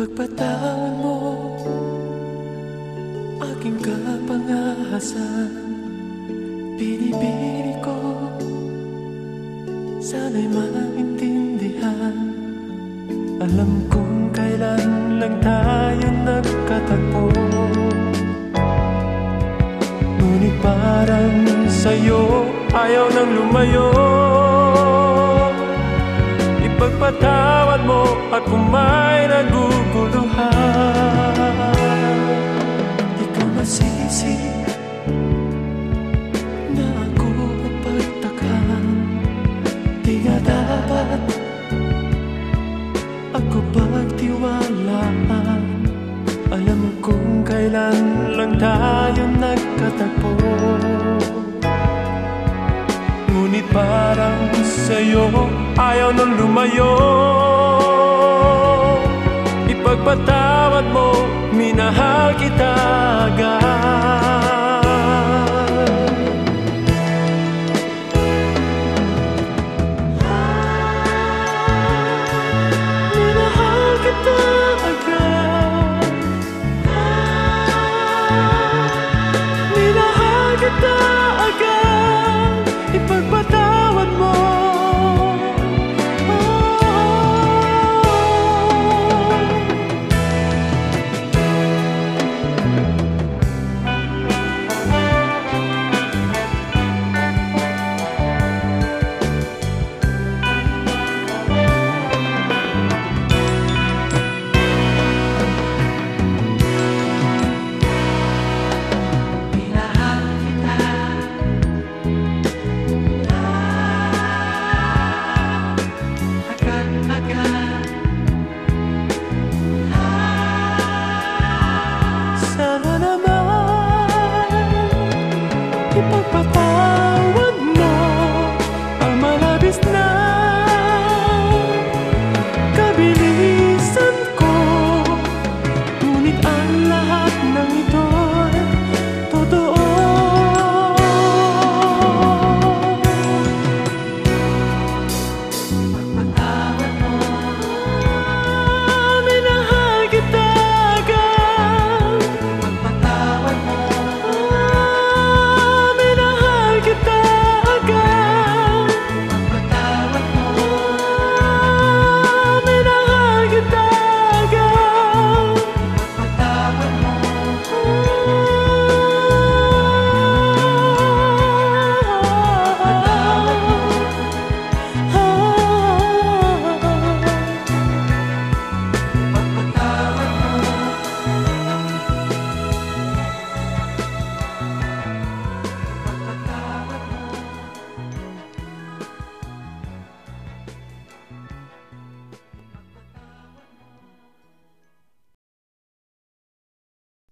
Ipagpatawad mo Aking kapangahasan Pinipili ko Sana'y maintindihan. Alam kong kailan lang tayo nagkatagpo. Ngunit parang sa'yo ayaw nang lumayo. Ipagpatawad mo at kung ako pagtiwalaan Alam kong kailan lang tayo nagkatagpo. Ngunit parang sa'yo ayaw nang lumayo. Ipagpatawad mo, minahal kita agad papa.